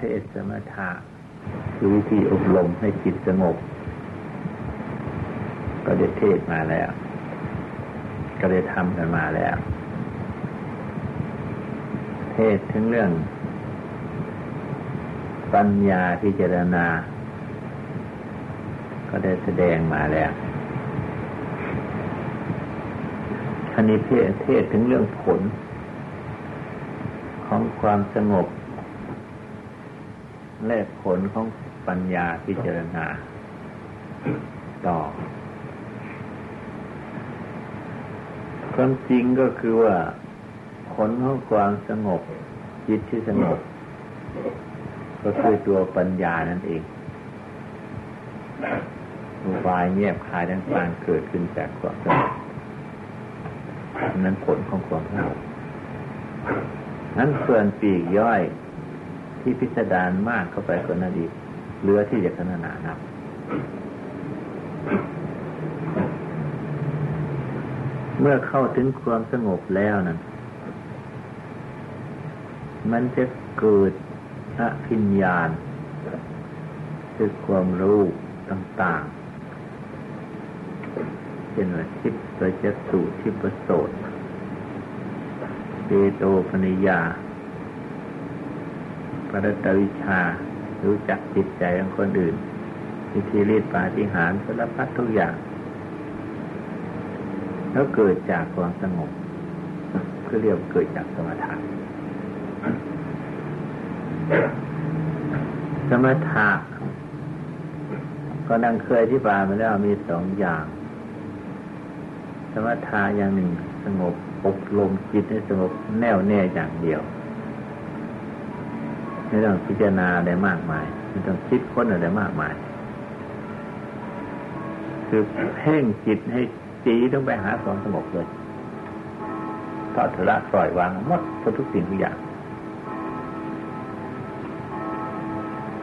เทศสมถะคือวิธีอบรมให้จิตสงบ ก็ได้เทศมาแล้ว ก็ได้ทำกันมาแล้ว เทศถึงเรื่อง ปัญญาพิจารณา ก็ได้แสดงมาแล้วอันนี้เทศถึงเรื่องผล ของความสงบ และผลของปัญญาพิจารณา ต่อความจริงก็คือว่า ผลของความสงบ จิตที่สงบ ก็คือตัวปัญญานั่นเองอุบายเงียบคายต่างๆเกิดขึ้นจากความสงบนั้นผลของความสงบนั้นส่วนปีกย่อย ที่พิสดารมากเข้าไปคนนั้นอีกเหลือที่จะขนานานับเมื่อเข้าถึงความสงบแล้วนั้นมันจะเกิดอภิญญาณคือความรู้ต่างๆ เช่นว่าทิพย์ประจักษุทิพประโสดเจโตปนิยา ปรัตวิชา รู้จักจิตใจของคนอื่นวิธีรีดปาฏิหารสารพัดทุกอย่าง แล้วเกิดจากความสงบคือเรียกเกิดจากสมถะสมถะก็ดังเคยที่บายมาแล้วมีสองอย่าง สมถะอย่างหนึ่งสงบอบรมจิตให้สงบแน่วแน่อย่างเดียว ไม่ต้องพิจารณาอะไรมากมายไม่ต้องคิดค้นอะไรมากมาย คือเพ่งจิตให้จีต้องไปหาความสงบเลยทอดทละปล่อยวางหมดทุกสิ่งทุกอย่าง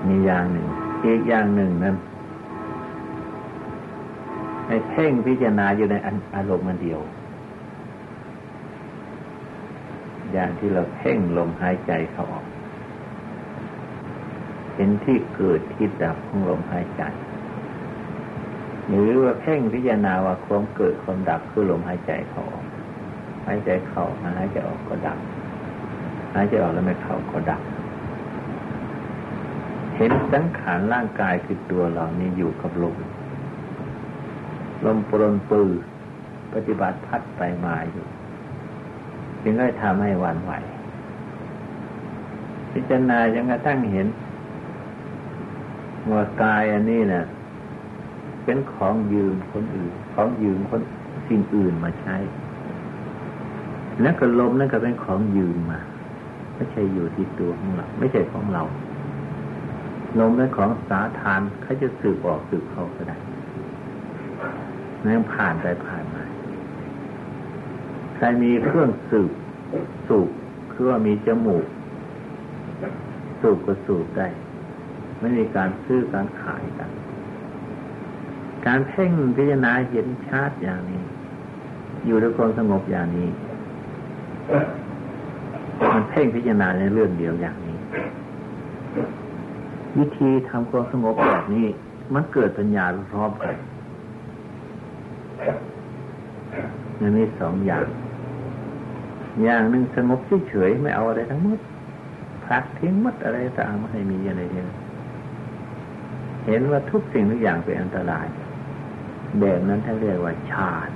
มีอย่างหนึ่ง อีกอย่างหนึ่งนั้นให้เพ่งพิจารณาอยู่ในอารมณ์มันเดียว อย่างที่เราเพ่งลมหายใจเข้าออก เห็นที่เกิดที่ดับของลมหายใจ หรือว่าเพ่งพิจารณาว่าความเกิดความดับคือลมหายใจเขาออกหายใจเข้าหายใจออกก็ดับหายใจออกแล้วไม่เข้าก็ดับ เห็นสังขารร่างกายคือตัวเรานี่อยู่กับลมลมปรนปือปฏิบัติพัดไปมาอยู่จึงได้ทำให้วันไหวพิจารณาจนกระทั่งเห็น ว่ากายอันนี้เนะ่ะ เป็นของยืมคนอื่น ของยืมคนสิ่งอื่นมาใช้ แล้วก็ลมนั่นก็เป็นของยืมมาไม่ใช่อยู่ที่ตัวของเรา ไม่ใช่ของเรา ลมเป็นของสาทานเขาจะสืบออกสืบเข้าก็ได้นั่นผ่านไปผ่านมาใครมีเครื่องสืบสูบคือว่ามีจมูก สูบก็สูบได้ ไม่มีการซื้อการขายกัน การเพ่งพิจารณาเห็นชาติอย่างนี้ อยู่ด้วยความสงบอย่างนี้ มันเพ่งพิจารณาในเรื่องเดียวอย่างนี้ วิธีทำความสงบแบบนี้ มันเกิดปัญญาพร้อมกันมันมีสองอย่าง อย่างหนึ่งสงบเฉยๆไม่เอาอะไรทั้งหมดพักทิ้งมดอะไรต่างไม่ให้มีอะไรเลย เห็นว่าทุกสิ่งทุกอย่างเป็นอันตรายแบบนั้นท่านเรียกว่าชาติ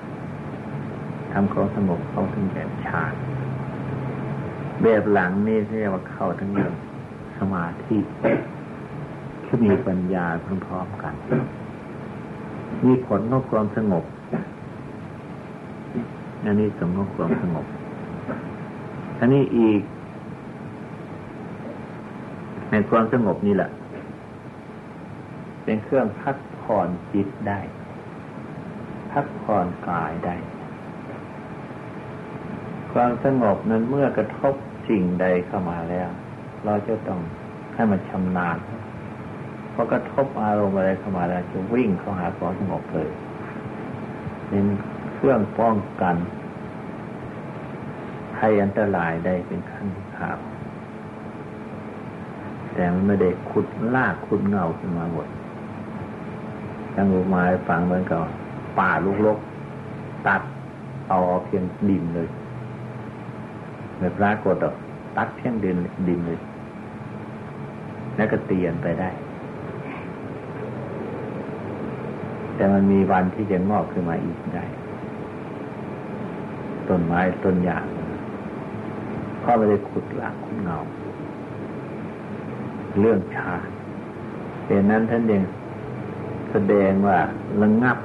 ทำเขาสงบเข้าถึงแบบชาติ แบบหลังนี่เรียกว่าเข้าถึงเรื่องสมาธิที่มีปัญญาพร้อมๆกันมีผลของความสงบอันนี้สมของความสงบอันนี้อีกในความสงบนี่แหละ เป็นเครื่องพักผ่อนจิตได้ พักผ่อนกายได้ ความสงบนั้นเมื่อกระทบสิ่งใดเข้ามาแล้ว เราจะต้องให้มันชำนาญพอกระทบอารมณ์อะไรเข้ามาแล้วจะวิ่งเข้าหาความสงบเลยเป็นเครื่องป้องกันภัยอันตรายได้เป็นขั้นข่าวแต่แต่มันไม่ได้ขุดลากขุดเงาขึ้นมาหมด ทั้งลูกไม้ฝังเหมือนกับป่าลูกลกตัดเอาเพียงดินเลยไม่ปรากฏหรอกตัดเพียงดินดินเลย แล้วก็เตียนไปได้ แต่มันมีวันที่จะงอกขึ้นมาอีกได้ ต้นไม้ต้นหญ้าเพราะไม่ได้ขุดหลักขุดเงา เรื่องชาเหตุนั้นท่านยัง แสดงว่าระงับ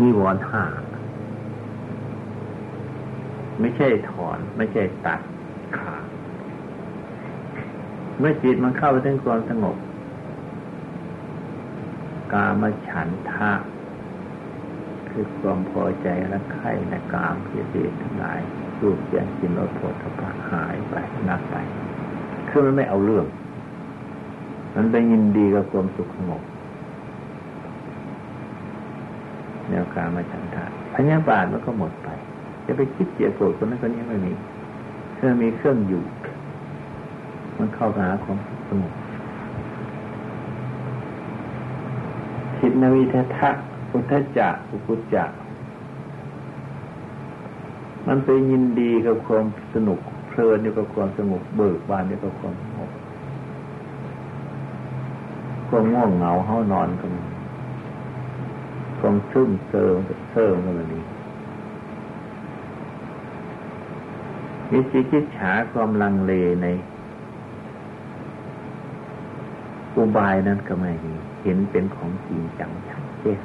นิวรณ์ห้าไม่ใช่ถอน ไม่ใช่ตัดขาดเมื่อจิตมันเข้าไปถึงความสงบ กามฉันทะ คือความพอใจและไข่ในกามเพียรทั้งหลายรูปเสียงกินรสผลทพะหายไปนับไป คือมันไม่เอาเรื่อง มันไปยินดีกับความสุขสงบแนวการมาฉันทะพญาบาทมันก็หมดไป จะไปคิดเจียโกรธคนนั้นคนนี้ไม่มีเพื่อมีเครื่องอยู่ มันเข้าหาความสงบคิดนวิททะพุทธจักอุกุจักมันไปยินดีกับความสนุกเพลินอยู่กับความสงบเบิกบานอยู่กับความสงบ ความง่วงเหงาเฮานอนกันความซึมเซิงเซิงกันนี้วิจิกิจฉาความลังเลในอุบายนั้นก็ไม่มีเห็นเป็นของจริงจังชัดเจน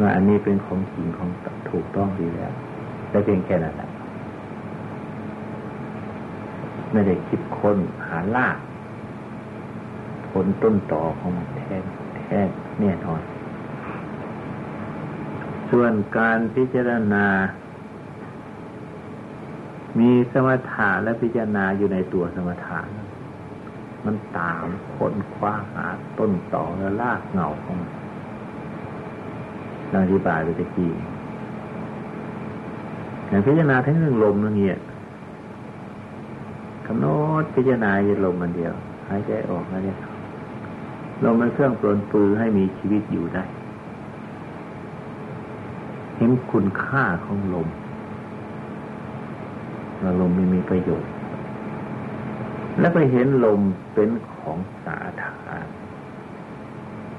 ว่าอันนี้เป็นของจริงของถูกต้องดีแล้วแต่เพียงแค่นั้นแหละไม่ได้คิดค้นหาลาก ผลต้นต่อของมันแท้แท้แน่นอน ส่วนการพิจารณา มีสมถะและพิจารณาอยู่ในตัวสมถะมันตามค้นคว้าหาต้นต่อและลากเงาของมันเราอธิบายไปตะกี้อย่างพิจารณาทั้งเรื่องลมนั่นเนี่ยกำหนดพิจารณาอยู่ลมมันเดียว หายใจออกแล้วเนี่ย ลมมันเครื่องปลนปือให้มีชีวิตอยู่ได้ เห็นคุณค่าของลมว่าลมไม่มีประโยชน์ แล้วไปเห็นลมเป็นของสาธาร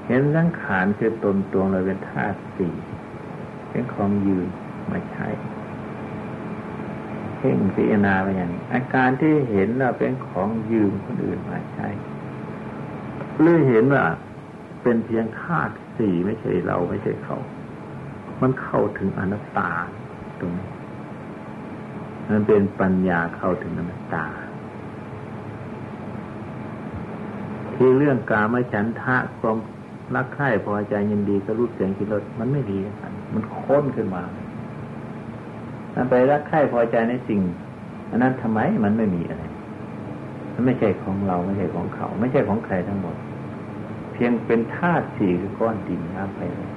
เห็นสังขารคือตนตัวเราเป็นธาตุสี่เป็นของยืนมาใช้เพ่งพิจารณาไปอย่างนี้อาการที่เห็นว่าเป็นของยืมคนอื่นมาใช้ หรือเห็นว่า เป็นเพียงธาตุสี่ไม่ใช่เราไม่ใช่เขา มันเข้าถึงอนัตตาตรงนี้มันเป็นปัญญาเข้าถึงอนัตตา ที่เรื่องกามฉันทะความรักใคร่พอใจยินดีก็รู้เสียงกินรสมันไม่ดีกันมันค้นขึ้นมามันไปรักใคร่พอใจในสิ่งอันนั้นทำไมมันไม่มีอะไร มันไม่ใช่ของเราไม่ใช่ของเขา ไม่ใช่ของใครทั้งหมด พียงเป็นธาตุสี่คือก้อนดินน้ำไปเลย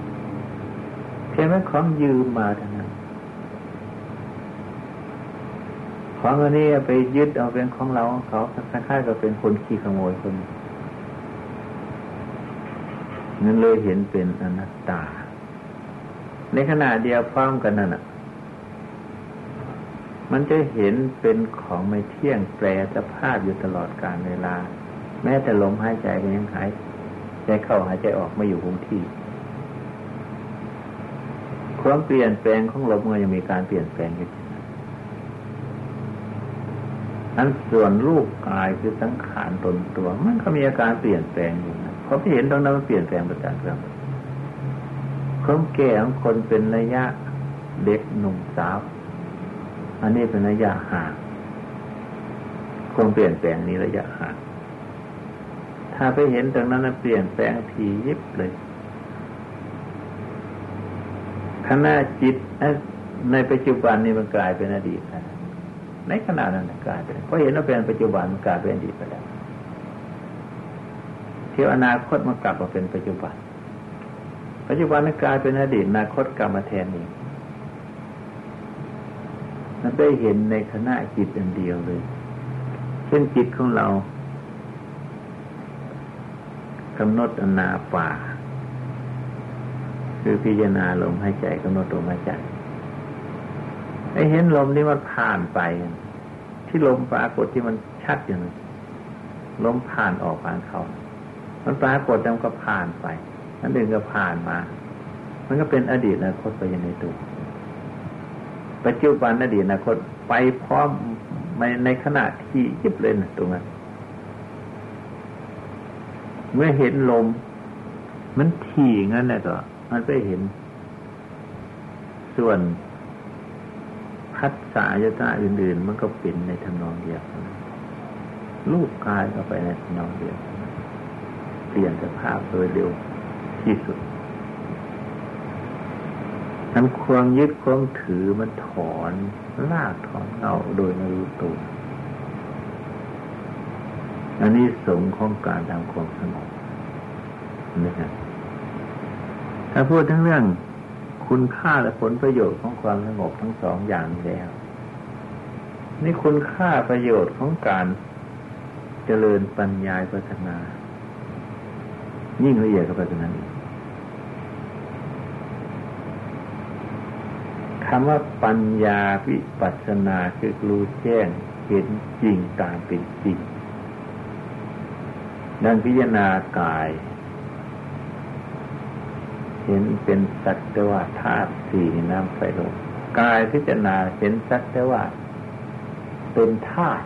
เพียงแค่ของยืมมาเท่านั้นของอันนี้ไปยึดเอาเป็นของเราของเขาคล้ายๆกับเป็นคนขี้ขโมยคนนั้นเลยเห็นเป็นอนัตตา ในขณะเดียวพร้อมกันนั่นอะ มันจะเห็นเป็นของไม่เที่ยงแปรสภาพอยู่ตลอดกาลเวลา แม้แต่ลมหายใจก็ยังหาย ใจเข้าหายใจออกไม่อยู่คงที่ ความเปลี่ยนแปลงของลมก็ยังมีการเปลี่ยนแปลงอยู่นั้นส่วนรูปกายคือสังขารตนตัว มันก็มีอาการเปลี่ยนแปลงอยู่นะเขาที่เห็นตรงนั้นมันเปลี่ยนแปลงประการเรื่องความแก่ของคนเป็นระยะเด็กหนุ่มสาว อันนี้เป็นระยะห่างความเปลี่ยนแปลงนี้ระยะห่าง ถ้าไปเห็นตรงนั้นเปลี่ยนแปลงทียิบเลยขณะจิตในปัจจุบันนี้มันกลายเป็นอดีตนะในขณะนั้นกลายเป็นเพราะเห็นว่าเป็นปัจจุบันมันกลายเป็นอดีตไปแล้วเที่ยวอนาคตมันกลับมาเป็นปัจจุบัน ปัจจุบันมันกลายเป็นอดีตอนาคตกลับมาแทนนี้มันได้เห็นในขณะจิตอันเดียวเลย เช่นจิตของเรา กำหนดอนาป่า คือพิจารณาลมหายใจกำหนดลมหายใจไอเห็นลมนี่มันผ่านไป ที่ลมปรากฏที่มันชัดอย่างนั้นลมผ่านออกผ่านเขา มันปรากฏแล้วก็ผ่านไปอันหนึ่งก็ผ่านมา มันก็เป็นอดีตอนาคตไปยังในตัวปัจจุบันอดีตอนาคตไปพร้อมในในขณะที่ยิบเลยนะตรงนั้น เมื่อเห็นลม มันถี่งั้นแหละก็มันไปเห็น ส่วนพัฒสายตาอื่น ๆ มันก็เป็นในทำนองเดียวรูปกายก็ไปในทำนองเดียวเปลี่ยนสภาพโดยเร็วที่สุดนั้นความยึดความถือมันถอนลากถอนเอาโดยไม่รู้ตัว อันนี้สงของการทำความสงบนะครับถ้าพูดทั้งเรื่องคุณค่าและผลประโยชน์ของความสงบทั้งสองอย่างแล้ว นี่คุณค่าประโยชน์ของการเจริญปัญญาพัฒนา ยิ่งละเอียดกับปัจจุบันอีกคำว่าปัญญาวิปัสนาคือรู้แจ้งเห็นจริงตามเป็นจริง ดังพิจารณากาย เห็นเป็นสักแต่ว่าธาตุสี่น้ำไฟลมกายพิจารณาเห็นสักแต่ว่า เป็นธาตุ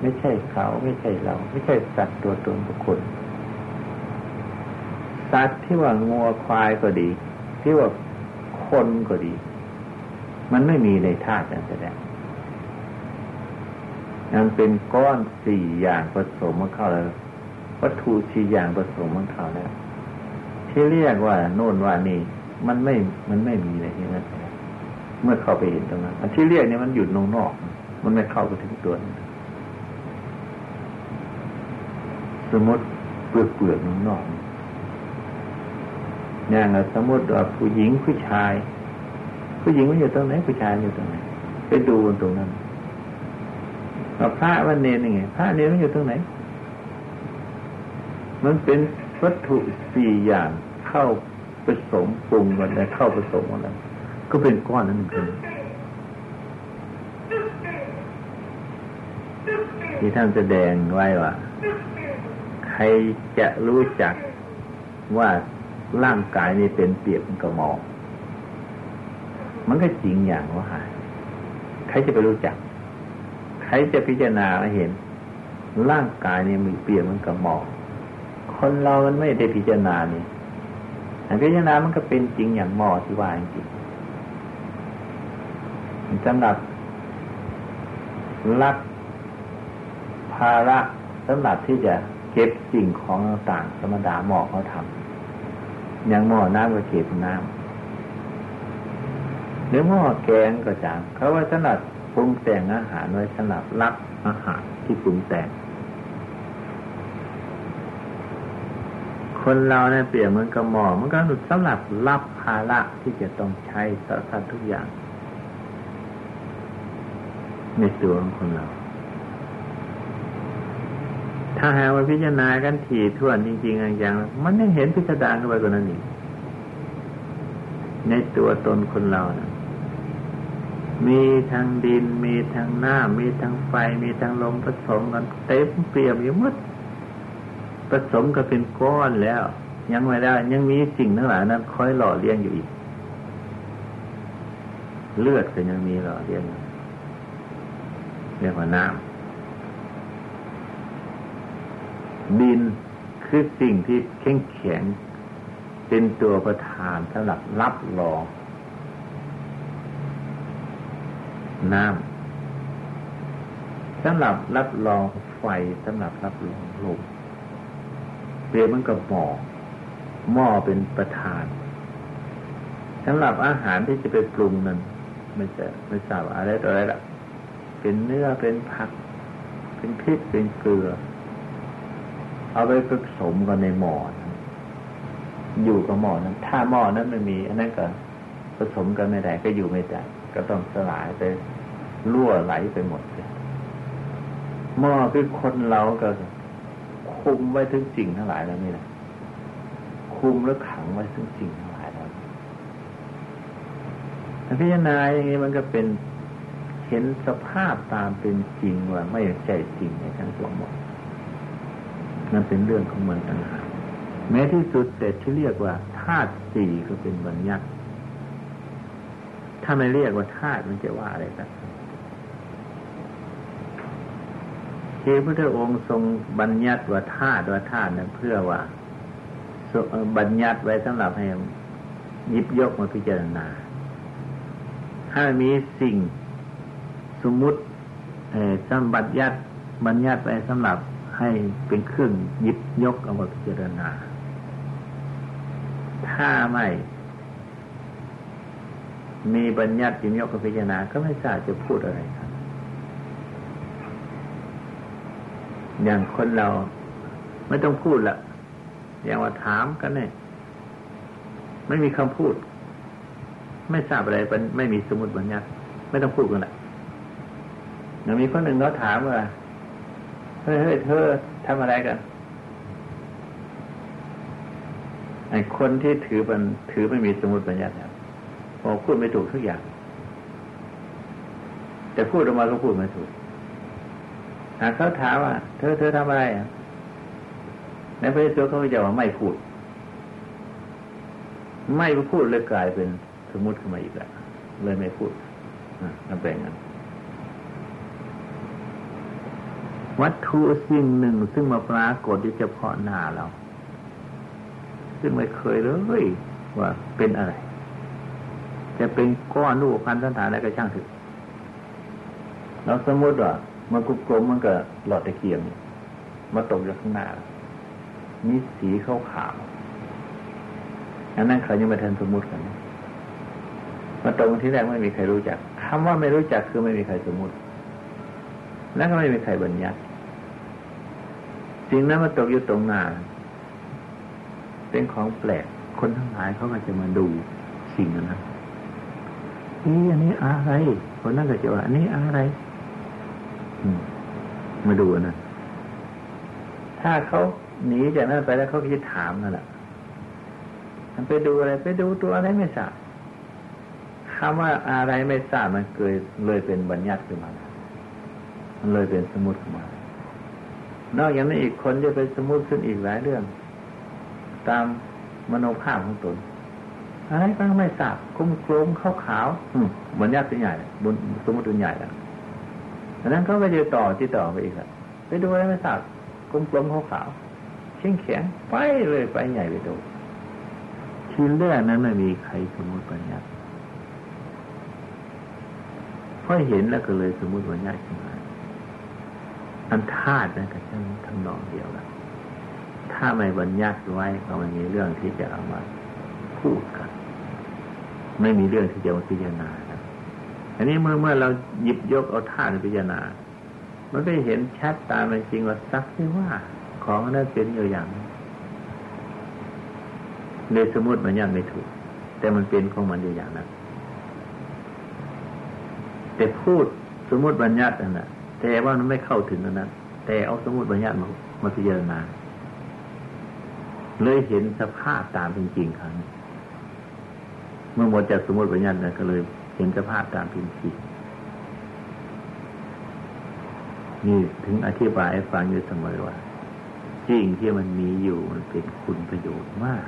ไม่ใช่เขาไม่ใช่เรา ไม่ใช่สัตว์ตัวตนบุคคลสัตว์ที่ว่างัวควายก็ดี ที่ว่าคนก็ดี มันไม่มีในธาตุอย่างแสดงมันเป็นก้อนสี่อย่างผสมมาเข้าแล้ว วัตถุสี่อย่างผสมมาเขาแล้ว ที่เรียกว่าโน่นว่านี่ มันไม่มันไม่มีเลยที่นั่นเมื่อเข้าไปเห็นตรงนั้นอันที่เรียกเนี่ยมันหยุดนงนอก มันไม่เข้าไปถึงตัวสมมติเปลือกเปลือกนงนอกอย่างสมมติว่าผู้หญิงผู้ชาย ผู้หญิงมันอยู่ตรงไหนผู้ชายอยู่ตรงไหนไปดูตรงนั้นพระวันเนรยังไงพระเนรมันอยู่ตรงไหน มันเป็นวัตถุสี่อย่างเข้าผสมปรุงกันแล้วเข้าผสมกันแล้วก็เป็นก้อนนั้นหนึ่งที่ท่านแสดงไว้ว่า ใครจะรู้จักว่าร่างกายนี้เป็นเปียกกระหมอกมันก็จริงอย่างว่าใครจะไปรู้จัก ใครจะพิจารณาเห็น ร่างกายนี่มีเปลี่ยนมันกับหมอก คนเรามันไม่ได้พิจารณานี่แต่พิจารณามันก็เป็นจริงอย่างหมอที่ว่าจริงสำหรับรักภาระสำหรับที่จะเก็บสิ่งของต่างธรรมดาหมอเขาทำอย่างหมอน้ำก็เก็บน้ำหรือหม้อแกงก็จางเขาว่าสำหรับปรุงแต่งอาหารไว้สำหรับรับอาหารที่ปรุงแต่ง คนเราเนี่ยเปรียบเหมือนกระหม่อมันก็สำหรับรับภาระที่จะต้องใช้สารพัดทุกอย่าง ในตัวของคนเรา ถ้าหาว่าพิจารณากันถี่ถ้วนจริงๆอย่างมันยังเห็นพิสดารเข้าไปกว่านั้นอีกในตัวตนคนเรานะมีทั้งดิน มีทั้งน้ำมีทั้งไฟ มีทั้งลมผสมกันเต็มเปี่ยมอยู่หมด สมกันเป็นก้อนแล้ว ยังไม่ได้ ยังมีสิ่งทั้งหลายนั้นคอยหล่อเลี้ยงอยู่อีก เลือดก็ยังมีหล่อเลี้ยงเรียกว่าน้ำดินคือสิ่งที่แข็งแข็งเป็นตัวประธานสำหรับรับรองน้ำสำหรับรับรองไฟสำหรับรับรองลม เปรียบมันกับหม้อหม้อเป็นประธานสำหรับอาหารที่จะไปปรุงนั้นไม่จะไม่ทราบอะไรต่ออะไรละเป็นเนื้อเป็นผัก เป็นพริกเป็นเกลือ เอาไปผสมกันในหม้ออยู่กับหม้อนั้น ถ้าหม้อนั้นไม่มีอันนั้นก็ผสมกันไม่ได้ก็อยู่ไม่ได้ก็ต้องสลายไปรั่วไหลไปหมดเลยหม้อคือคนเราก็ คุมไว้ถึงสิ่งทั้งหลายแล้วนี่แหละคุมแล้วขังไว้ถึงสิ่งทั้งหลายแล้วพิจารณาอย่างนี้มันก็เป็นเห็นสภาพตามเป็นจริงว่าไม่ใช่จริงในทั้งสองหมดนั่นเป็นเรื่องของมันต่างหากแม้ที่สุดแต่ที่เรียกว่าธาตุสี่ก็เป็นบัญญัติถ้าไม่เรียกว่าธาตุมันจะว่าอะไรกัน ที่พระองค์ทรงบัญญัติว่าธาตุว่าธาตุนั้นเพื่อว่าบัญญัติไว้สำหรับให้ยิบยกมาพิจารณา ถ้ามีสิ่งสมมุติสมบัญญัติบัญญัติไว้สำหรับให้เป็นเครื่องยิบยกเอามาพิจารณา ถ้าไม่มีบัญญัติยิบยกมาพิจารณาก็ไม่ทราบจะพูดอะไรครับ อย่างคนเรา ไม่ต้องพูดละอย่างว่าถามกันเนี่ยไม่มีคำพูด ไม่ทราบอะไรไม่มีสมุดบัญญัติไม่ต้องพูดกันละอย่างมีคนหนึ่งเขาถามว่าเฮ้ยเฮ้ยเธอทำอะไรกันไอ้คนที่ถือมันถือไม่มีสมุดบัญญัติครับพอพูดไม่ถูกทุกอย่าง แต่พูดออกมาก็พูดไม่ถูก หากเขาถามว่า เธอเธอทำอะไรอะในพระเจ้าเขาจะว่าไม่พูด ไม่พูดเลยกลายเป็นสมมติขึ้นมาอีกแล้วเลยไม่พูดนั่นเป็นงั้นวัตถุสิ่งหนึ่งซึ่งมาปรากฏที่เฉพาะหน้าเรา ซึ่งไม่เคยเลยว่าเป็นอะไร จะเป็นก้อนรูปพันธสันฐานอะไรก็ช่างถึงเราสมมติว่า มันกุกลมมันก็หลอดตะเกียงมาตกอยู่ข้างหน้ามีสีขาวขาวอันนั้นเขายังไม่ทันสมมุติกันมาตรงที่แรกไม่มีใครรู้จักคำว่าไม่รู้จักคือไม่มีใครสมมุติ แล้วก็ไม่มีใครบัญญัติสิ่งนั้นมาตกอยู่ตรงหน้าเป็นของแปลก คนทั้งหลายเขาก็จะมาดูสิ่งนั้นนะนี่อันนี้อะไร คนนั้นก็จะว่าอันนี้อะไร มาดูนะ ถ้าเขาหนีจากนั้นไปแล้วเขาก็จะถามนั่นแหละมันไปดูอะไร ไปดูตัวอะไรไม่ทราบคำว่าอะไรไม่ทราบมันเกิดเลยเป็นบัญญัติขึ้นมา มันเลยเป็นสมุดขึ้นมา นอกจากนั้นอีกคนจะเป็นสมุดขึ้นอีกหลายเรื่อง ตามมโนภาพของตน อะไรก็ไม่ทราบคุ้มโครงขาวขาวบัญญัติตัวใหญ่บนสมุดตัวใหญ่แล้ว ดังนั้นเขาก็จะต่อที่ต่อไปอีกแล้วไปดูอะไรไม่ทราบกลมๆขาวๆแข็งแข็งไปเลยไปใหญ่ไปดูทีแรกนั้นไม่มีใครสมมติปัญญาพอเห็นแล้วก็เลยสมมติปัญญาขึ้นมาอันธาตุนั่นก็ช่างทำนองเดียวละถ้าไม่บัญญัติไว้ก็ไม่มีเรื่องที่จะเอามาพูดกัน ไม่มีเรื่องที่จะมาพิจารณา อันนี้เมื่อเมื่อเราหยิบยกเอาธาตุพิจารณา มันก็เห็นชัดตามเป็นจริงว่าสักที่ว่า ของนั้นเป็นอยู่อย่างในสมมติมันยังไม่ถูก แต่มันเป็นของมันอยู่อย่างนั้น แต่พูดสมมติบัญญัตินั่นะแต่ว่ามันไม่เข้าถึงนั้น แต่เอาสมมติบัญญัติมามาพิจารณา เลยเห็นสภาพตามเป็นจริงครั้งเมื่อหมดจากสมมติบัญญัตินั้นก็เลย เห็นสภาพตามเป็นจริงนี่ถึงอธิบายให้ฟังอยู่เสมอว่าจริงที่มันมีอยู่มันเป็นคุณประโยชน์มาก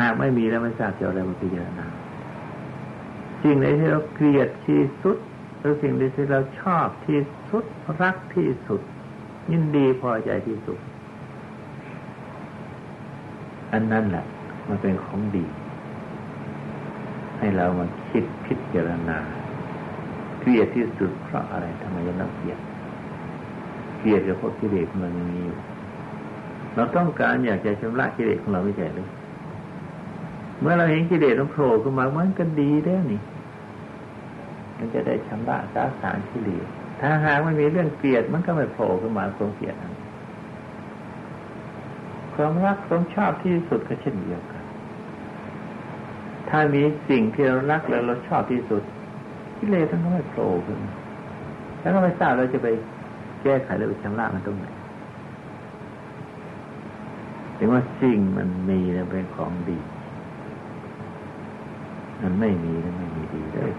หากไม่มีแล้วไม่ทราบจะอะไรมาพิจารณาสิ่งไหนที่เราเกลียดที่สุดหรือสิ่งใดที่เราชอบที่สุดรักที่สุด ยินดีพอใจที่สุด อันนั้นแหละมันเป็นของดี ให้เรามาคิดพิจารณาเกลียดที่สุดเพราะอะไรทำไมยังต้องเกลียดเกลียดกับพวกกิเลสมันมีอยู่ เราต้องการอยากจะชำระกิเลสของเราไม่ใช่เลยเมื่อเราเห็นกิเลสมันโผล่ขึ้นมามันก็ดีแล้วนี่ มันจะได้ชำระสาสารกิเลสถ้าหากไม่มีเรื่องเกลียดมันก็ไม่โผล่ขึ้นมาความเกลียดนั้นความรักความชอบที่สุดก็เช่นเดียวกัน ถ้ามีสิ่งที่เรารักแล้วเราชอบที่สุดกิเลสทั้งนั้นโผล่ขึ้นแล้วก็ไม่ทราบเราจะไปแก้ไขหรือชำระมันตรงไหนถึงว่าสิ่งมันมีแล้วเป็นของดี มันไม่มีแล้วไม่มีดีเลย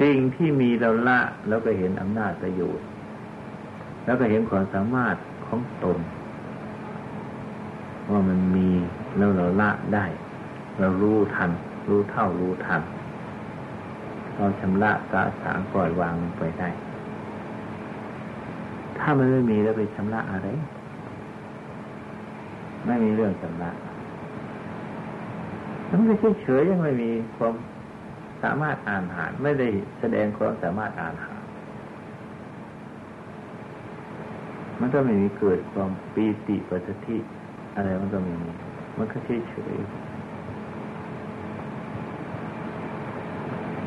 สิ่งที่มีเราละแล้วก็เห็นอำนาจประโยชน์ แล้วก็เห็นความสามารถของตนว่ามันมีแล้วเราละได้ เรารู้ทัน รู้เท่ารู้ทัน เราชำระสะสางปล่อยวางลงไปได้ ถ้ามันไม่มีแล้วไปชำระอะไร ไม่มีเรื่องชำระมันไม่เฉยยังไม่มีความสามารถอ่านหาไม่ได้แสดงความสามารถอ่านหามันก็ไม่มีเกิดความปีติปัสสธิอะไรมันก็ไม่มี มันก็เฉยเฉย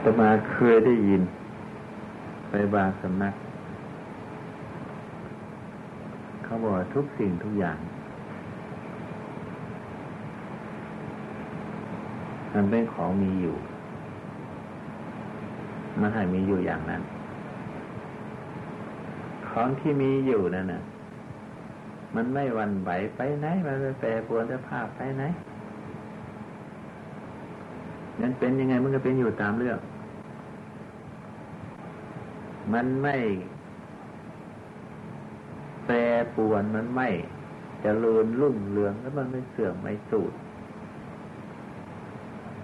ต่มาเคยได้ยิน ไปบางสำนัก เขาบอกทุกสิ่งทุกอย่าง มันเป็นของมีอยู่ มันให้มีอยู่อย่างนั้น ของที่มีอยู่นั่นน่ะ มันไม่วันไหวไปไหน มันไม่แปรปรวนสภาพไปไหน นั้นเป็นยังไงมันก็เป็นอยู่ตามเรื่อง มันไม่แปรปวนมันไม่จเจริญรุ่งเรืองแล้วมันไม่เสื่อมไม่สูด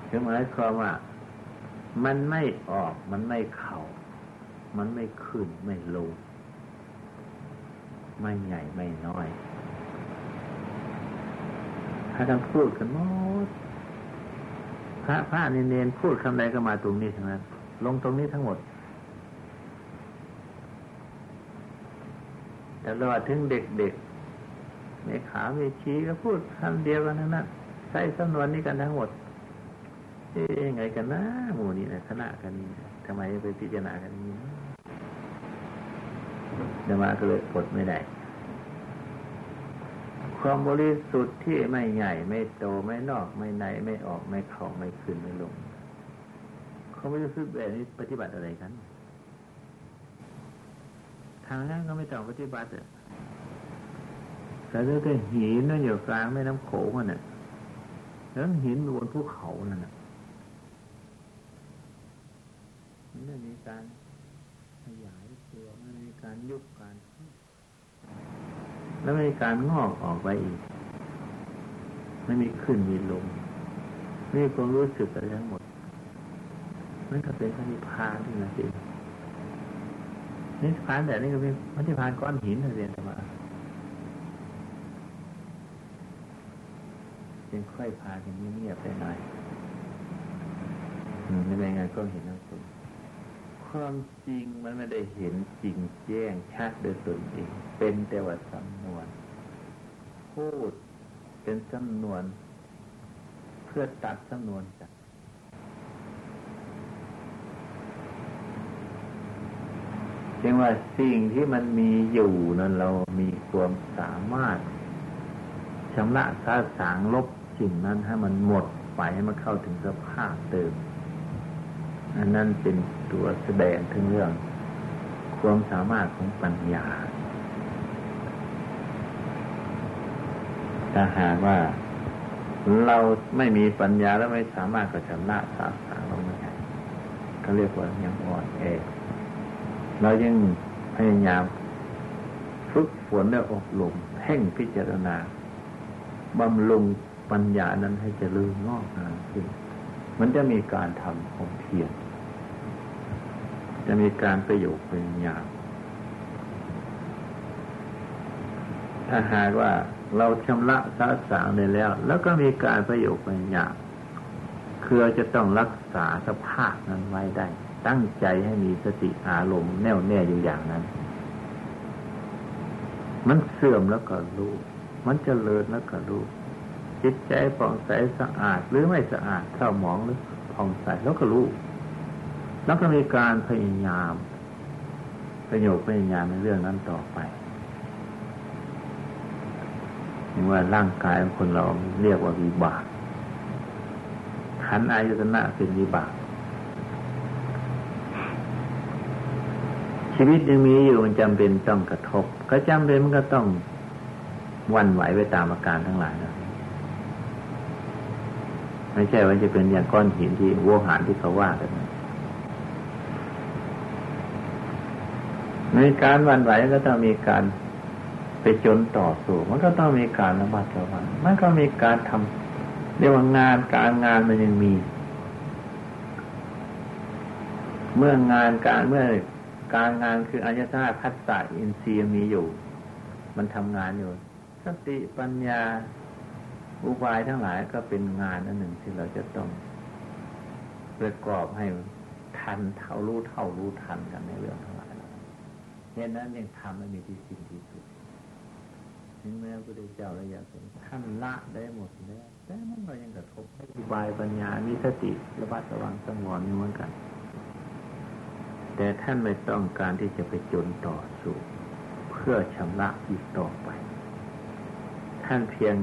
คือหมายความว่า มันไม่ออกมันไม่เข้ามันไม่ขึ้นไม่ลง ไม่ใหญ่ไม่น้อย ถ้าท่านพูดกันหมด พระพระเนนพูดคำใดก็มาตรงนี้ทั้งนั้น ลงตรงนี้ทั้งหมดแต่ลอดถึงเด็กๆในขาเวชีก็พูดคำเดียวกันทั้งนั้นใช้สำนวนนี้กันทั้งหมดเอ๊ยไงกันนะหมู่นี้นะคณะกันนี้ทำไมไปพิจารณากันนี้เดี๋ยวมาก็เลยปลดไม่ได้ ความบริสุทธิ์ที่ไม่ใหญ่ไม่โตไม่นอกไม่ในไม่ออกไม่เข้าไม่ขึ้นไม่ลงเขาไม่รู้สึกแบบนี้ปฏิบัติอะไรกัน ทางนั้นก็ไม่ต้องปฏิบัติอะแต่เรื่องหินนั่นอยู่กลางแม่น้ำโขงน่ะแล้วหินบนภูเขานั่นน่ะมันไม่มีการขยายตัวไม่มีการยุบการ แล้วไม่มีการงอกออกไปอีก ไม่มีขึ้นมีลง ไม่มีความรู้สึกอะไรทั้งหมดนั่นก็เป็นพระนิพพานที่นั่นเองนิพพานแต่นี่ก็เป็นพระนิพพานก้อนหินเรียนมาเป็นค่อยพากันเงียบๆไปหน่อยไม่เป็นไงก็เห็นทั้งสุดความจริงมันไม่ได้เห็นจริงแจ้งชัดโดยตนเอง เป็นแต่ว่าสำนวน พูดเป็นสำนวน เพื่อตัดสำนวนจากจึงว่าสิ่งที่มันมีอยู่นั้นเรามีความสามารถชำระซาสางลบสิ่งนั้นให้มันหมดไปให้มันเข้าถึงสภาพเดิมอันนั้นเป็นตัวแสดงถึงเรื่อง ความสามารถของปัญญา ถ้าหากว่า เราไม่มีปัญญาแล้วไม่สามารถกระชำระสาสางเราไม่ได้เขาเรียกว่ายังอ่อนแอเรายังพยายามฝึกฝนและอบรมเพ่งพิจารณาบำรุงปัญญานั้นให้เจริญงอกงามขึ้น มันจะมีการทำความเพียรจะมีการประโยคเป็นยาวถ้าหากว่า เราชำระสาสางได้แล้ว แล้วก็มีการประโยคเป็นยาวคือจะต้องรักษาสภาพนั้นไว้ได้ ตั้งใจให้มีสติอารมณ์แน่วแน่อยู่อย่างนั้น มันเสื่อมแล้วก็รู้ มันจเจริญแล้วก็รู้ จิตใจผ่องใสสะอาดหรือไม่สะอาดเท่าหมองหรือผ่องใสแล้วก็รู้ แล้วก็มีการพยายามประโยคพยายามในเรื่องนั้นต่อไป ว่าร่างกายของคนเราเรียกว่าวิบากขันอายตนะเป็นวิบาก ชีวิตยังมีอยู่มันจำเป็นต้องกระทบ ก็จำเป็นมันก็ต้องวันไหวไปตามอาการทั้งหลายนะไม่ใช่ว่าจะเป็นอย่างก้อนหินที่วัวหารที่เขาว่ากันในการวันไหวก็ต้องมีการ ไปจนต่อสู้ มันก็ต้องมีการระมัดระวังมันก็มีการทำเรียกว่างานการงานมันยังมี เมื่องานการเมื่อการงานคืออายตนะพัฒสาอินทรีย์มีอยู่ มันทำงานอยู่ สติปัญญาอุบายทั้งหลายก็เป็นงานอันหนึ่งที่เราจะต้องประกอบให้ทันเท่ารู้เท่ารู้ทันกันในเรื่องทั้งหลายเหตุนั้นยังทำไม่มีที่สิ้นที่สุด ถึงแม้พระพุทธเจ้าระยะเป็นท่านละได้หมดแล้วแต่มันก็ยังกระทบอุบายปัญญามีสติระบัดระวังสงวนอยู่เหมือนกัน แต่ท่านไม่ต้องการที่จะไปจนต่อสู้ เพื่อชำระอีกต่อไป ท่านเพียง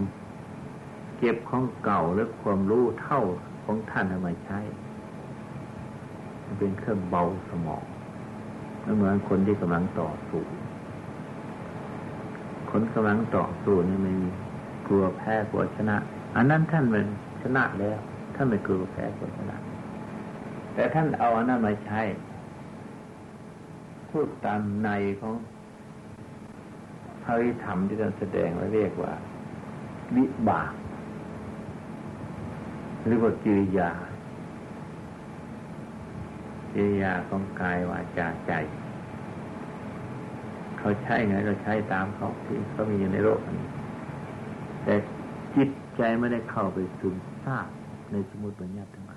เก็บของเก่าหรือความรู้เท่าของท่านเอามาใช้เป็นเครื่องเบาสมอง เหมือนคนที่กำลังต่อสู้ คนกำลังต่อสู้นี่ไม่มีกลัวแพ้กลัวชนะ อันนั้นท่านเป็นชนะแล้วท่านไม่กลัวแพ้กลัวชนะ แต่ท่านเอาอันนั้นมาใช้พูดตามในของพระธรรมที่ท่านแสดงไว้เรียกว่าวิบากหรือว่ากิริยากิริยาของกายวาจาใจ เขาใช่ไงเราใช้ตามเขาที่เขามีอยู่ในโลกนี้ แต่จิตใจไม่ได้เข้าไปซึมซาบในสมุติปัญญาทั้ง